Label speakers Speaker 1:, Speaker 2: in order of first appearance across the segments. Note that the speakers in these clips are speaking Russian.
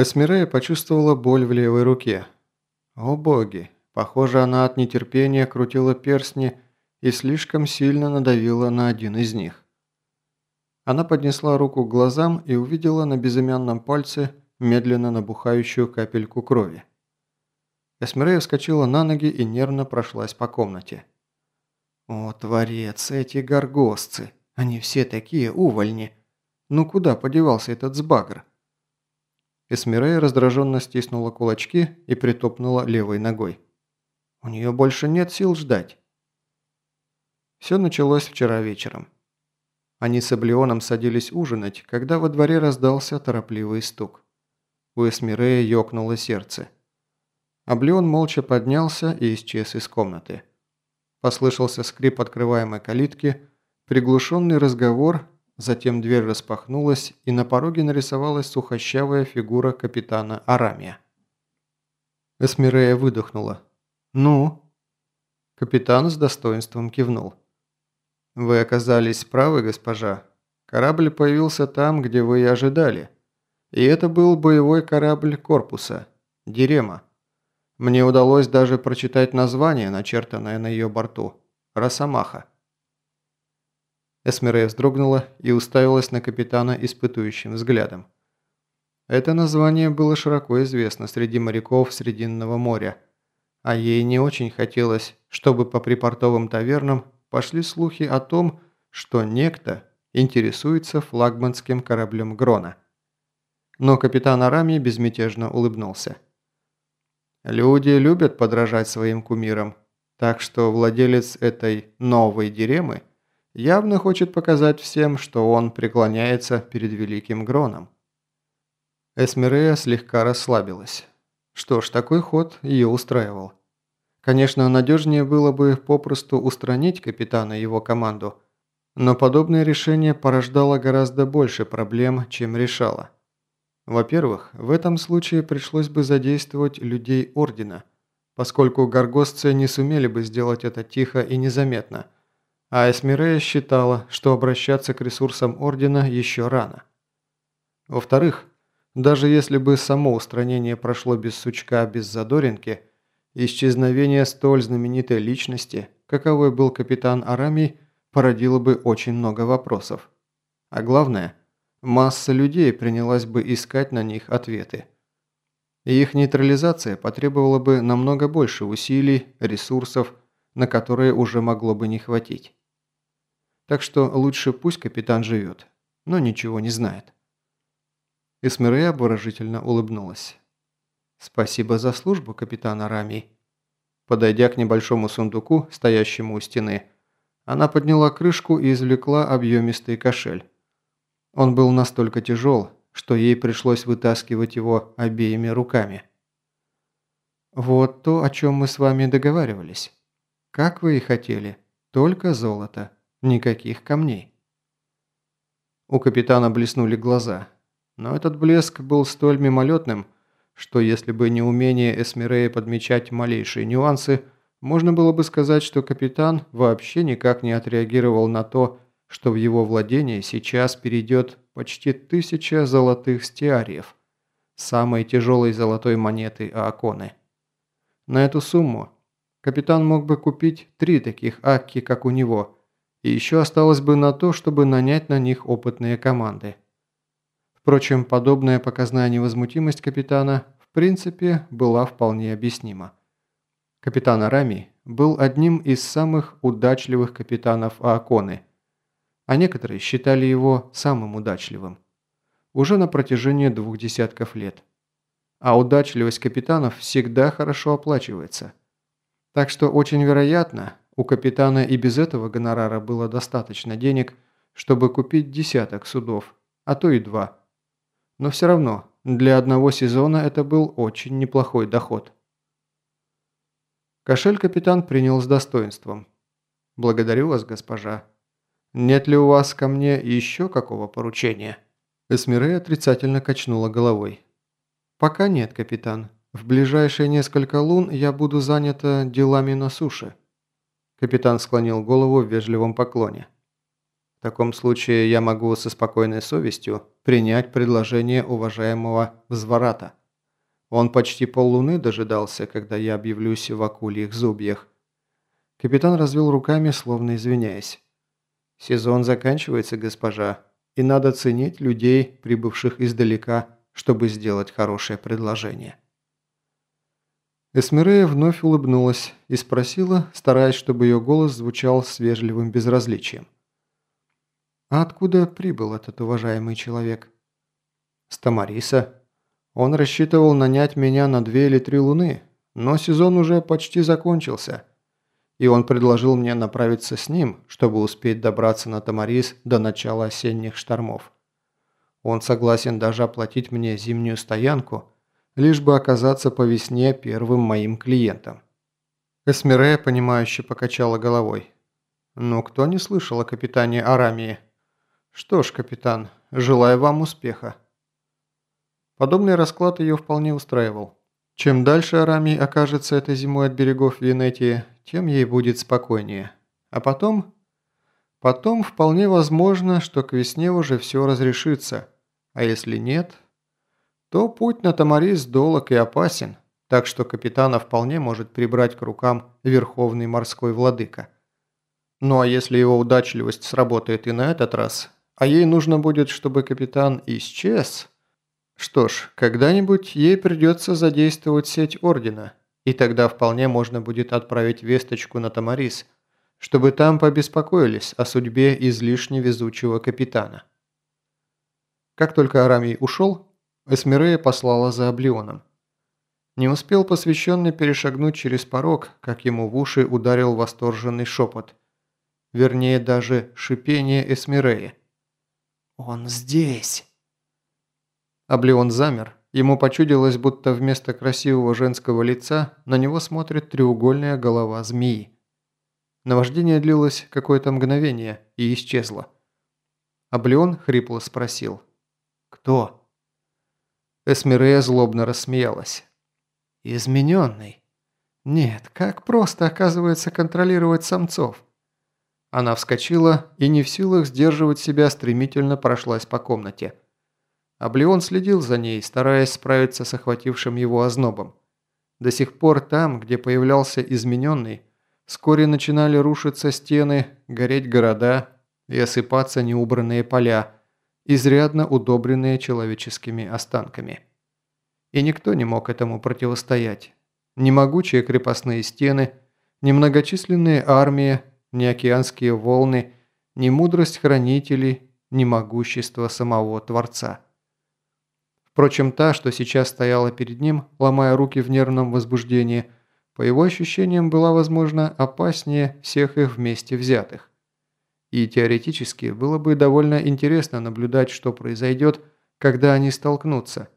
Speaker 1: Эсмирея почувствовала боль в левой руке. О боги, похоже, она от нетерпения крутила перстни и слишком сильно надавила на один из них. Она поднесла руку к глазам и увидела на безымянном пальце медленно набухающую капельку крови. Эсмирея вскочила на ноги и нервно прошлась по комнате. «О, творец, эти горгостцы! Они все такие увольни! Ну куда подевался этот сбагр?» Эсмирея раздраженно стиснула кулачки и притопнула левой ногой. «У нее больше нет сил ждать». Все началось вчера вечером. Они с Эблионом садились ужинать, когда во дворе раздался торопливый стук. У Эсмирея ёкнуло сердце. Облеон молча поднялся и исчез из комнаты. Послышался скрип открываемой калитки, приглушенный разговор, затем дверь распахнулась, и на пороге нарисовалась сухощавая фигура капитана Арамия. Эсмирея выдохнула. «Ну?» Капитан с достоинством кивнул. «Вы оказались правы, госпожа. Корабль появился там, где вы и ожидали. И это был боевой корабль корпуса. Дирема. Мне удалось даже прочитать название, начертанное на ее борту. Росомаха. Эсмерея вздрогнула и уставилась на капитана испытующим взглядом. Это название было широко известно среди моряков Срединного моря, а ей не очень хотелось, чтобы по припортовым тавернам пошли слухи о том, что некто интересуется флагманским кораблем Грона. Но капитан Арами безмятежно улыбнулся. Люди любят подражать своим кумирам, так что владелец этой новой диремы явно хочет показать всем, что он преклоняется перед великим Гроном. Эсмерея слегка расслабилась. Что ж, такой ход ее устраивал. Конечно, надежнее было бы попросту устранить капитана и его команду, но подобное решение порождало гораздо больше проблем, чем решало. Во-первых, в этом случае пришлось бы задействовать людей Ордена, поскольку горгостцы не сумели бы сделать это тихо и незаметно, а Эсмирея считала, что обращаться к ресурсам Ордена еще рано. Во-вторых, даже если бы само устранение прошло без сучка, без задоринки, исчезновение столь знаменитой личности, каковой был капитан Арамий, породило бы очень много вопросов. А главное – масса людей принялась бы искать на них ответы. Их нейтрализация потребовала бы намного больше усилий, ресурсов, на которые уже могло бы не хватить. Так что лучше пусть капитан живет, но ничего не знает. Эсмерея обворожительно улыбнулась. «Спасибо за службу, капитан Арамий». Подойдя к небольшому сундуку, стоящему у стены, она подняла крышку и извлекла объемистый кошель. Он был настолько тяжел, что ей пришлось вытаскивать его обеими руками. «Вот то, о чем мы с вами договаривались. Как вы и хотели. Только золото. Никаких камней». У капитана блеснули глаза. Но этот блеск был столь мимолетным, что если бы не умение Эсмирея подмечать малейшие нюансы, можно было бы сказать, что капитан вообще никак не отреагировал на то, что в его владение сейчас перейдет почти тысяча золотых стиариев, самой тяжелой золотой монеты Ааконы. На эту сумму капитан мог бы купить три таких акки, как у него, и еще осталось бы на то, чтобы нанять на них опытные команды. Впрочем, подобная показная невозмутимость капитана в принципе была вполне объяснима. Капитан Арами был одним из самых удачливых капитанов Ааконы – а некоторые считали его самым удачливым. Уже на протяжении двух десятков лет. А удачливость капитанов всегда хорошо оплачивается. Так что очень вероятно, у капитана и без этого гонорара было достаточно денег, чтобы купить десяток судов, а то и два. Но все равно, для одного сезона это был очень неплохой доход. Кошель капитан принял с достоинством. «Благодарю вас, госпожа», нет ли у вас ко мне еще какого поручения?» Эсмире отрицательно качнула головой. «Пока нет, капитан. В ближайшие несколько лун я буду занята делами на суше». Капитан склонил голову в вежливом поклоне. В таком случае я могу со спокойной совестью принять предложение уважаемого Взварата. Он почти поллуны дожидался, когда я объявлюсь в акульих зубьях. Капитан развел руками, словно извиняясь. «Сезон заканчивается, госпожа, и надо ценить людей, прибывших издалека, чтобы сделать хорошее предложение». Эсмирея вновь улыбнулась и спросила, стараясь, чтобы ее голос звучал с вежливым безразличием. «А откуда прибыл этот уважаемый человек?» «С Тамариса. Он рассчитывал нанять меня на две или три луны, но сезон уже почти закончился, и он предложил мне направиться с ним, чтобы успеть добраться на Тамарис до начала осенних штормов. Он согласен даже оплатить мне зимнюю стоянку, лишь бы оказаться по весне первым моим клиентом. Эсмирея, понимающе покачала головой. «Ну, кто не слышал о капитане Арамии?» «Что ж, капитан, желаю вам успеха». Подобный расклад ее вполне устраивал. Чем дальше Арамий окажется этой зимой от берегов Венетии, тем ей будет спокойнее. А потом... Потом вполне возможно, что к весне уже все разрешится. А если нет, то путь на Тамарис долог и опасен, так что капитана вполне может прибрать к рукам Верховный морской владыка. Ну а если его удачливость сработает и на этот раз, а ей нужно будет, чтобы капитан исчез... Что ж, когда-нибудь ей придется задействовать сеть Ордена, и тогда вполне можно будет отправить весточку на Тамарис, чтобы там побеспокоились о судьбе излишне везучего капитана. Как только Арамий ушел, Эсмирея послала за Облионом. Не успел посвященный перешагнуть через порог, как ему в уши ударил восторженный шепот. Вернее, даже шипение Эсмиреи. «Он здесь!» Облеон замер. Ему почудилось, будто вместо красивого женского лица на него смотрит треугольная голова змеи. Наваждение длилось какое-то мгновение и исчезло. Облеон хрипло спросил. «Кто?» Эсмирея злобно рассмеялась. «Измененный. Нет, как просто, оказывается, контролировать самцов». Она вскочила и не в силах сдерживать себя стремительно прошлась по комнате. Облеон следил за ней, стараясь справиться с охватившим его ознобом. До сих пор там, где появлялся измененный, вскоре начинали рушиться стены, гореть города и осыпаться неубранные поля, изрядно удобренные человеческими останками. И никто не мог этому противостоять. Ни могучие крепостные стены, ни многочисленные армии, ни океанские волны, ни мудрость хранителей, ни могущество самого Творца. Впрочем, та, что сейчас стояла перед ним, ломая руки в нервном возбуждении, по его ощущениям была, возможно, опаснее всех их вместе взятых. И теоретически было бы довольно интересно наблюдать, что произойдет, когда они столкнутся.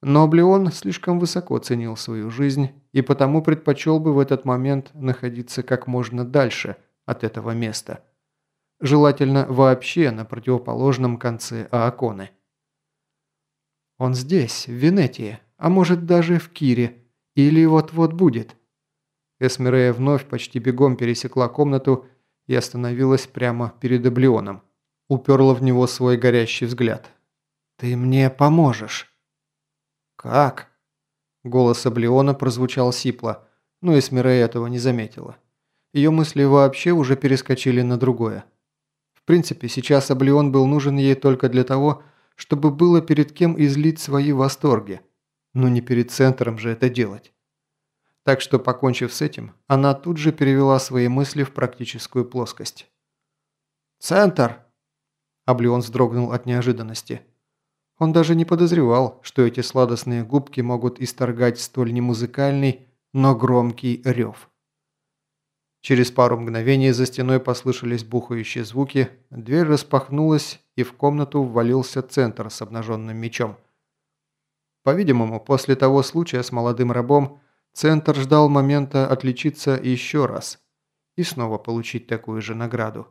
Speaker 1: Но Облеон слишком высоко ценил свою жизнь и потому предпочел бы в этот момент находиться как можно дальше от этого места. Желательно вообще на противоположном конце Ааконы. Он здесь, в Венетии, а может даже в Кире, или вот-вот будет». Эсмерея вновь почти бегом пересекла комнату и остановилась прямо перед Облеоном. Уперла в него свой горящий взгляд. «Ты мне поможешь». «Как?» Голос Облеона прозвучал сипло, но Эсмерея этого не заметила. Ее мысли вообще уже перескочили на другое. В принципе, сейчас Облеон был нужен ей только для того, чтобы было перед кем излить свои восторги. Но не перед центром же это делать. Так что, покончив с этим, она тут же перевела свои мысли в практическую плоскость. «Центр!» Облеон вздрогнул от неожиданности. Он даже не подозревал, что эти сладостные губки могут исторгать столь немузыкальный, но громкий рев. Через пару мгновений за стеной послышались бухающие звуки, дверь распахнулась, и в комнату ввалился центр с обнаженным мечом. По-видимому, после того случая с молодым рабом, центр ждал момента отличиться еще раз и снова получить такую же награду.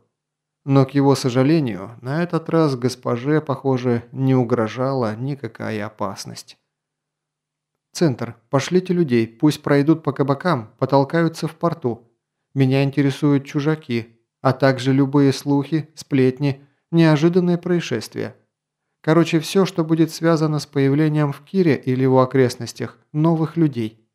Speaker 1: Но, к его сожалению, на этот раз госпоже, похоже, не угрожала никакая опасность. «Центр, пошлите людей, пусть пройдут по кабакам, потолкаются в порту», меня интересуют чужаки. а также любые слухи, сплетни, неожиданные происшествия. Короче, все, что будет связано с появлением в Кире или его окрестностях новых людей.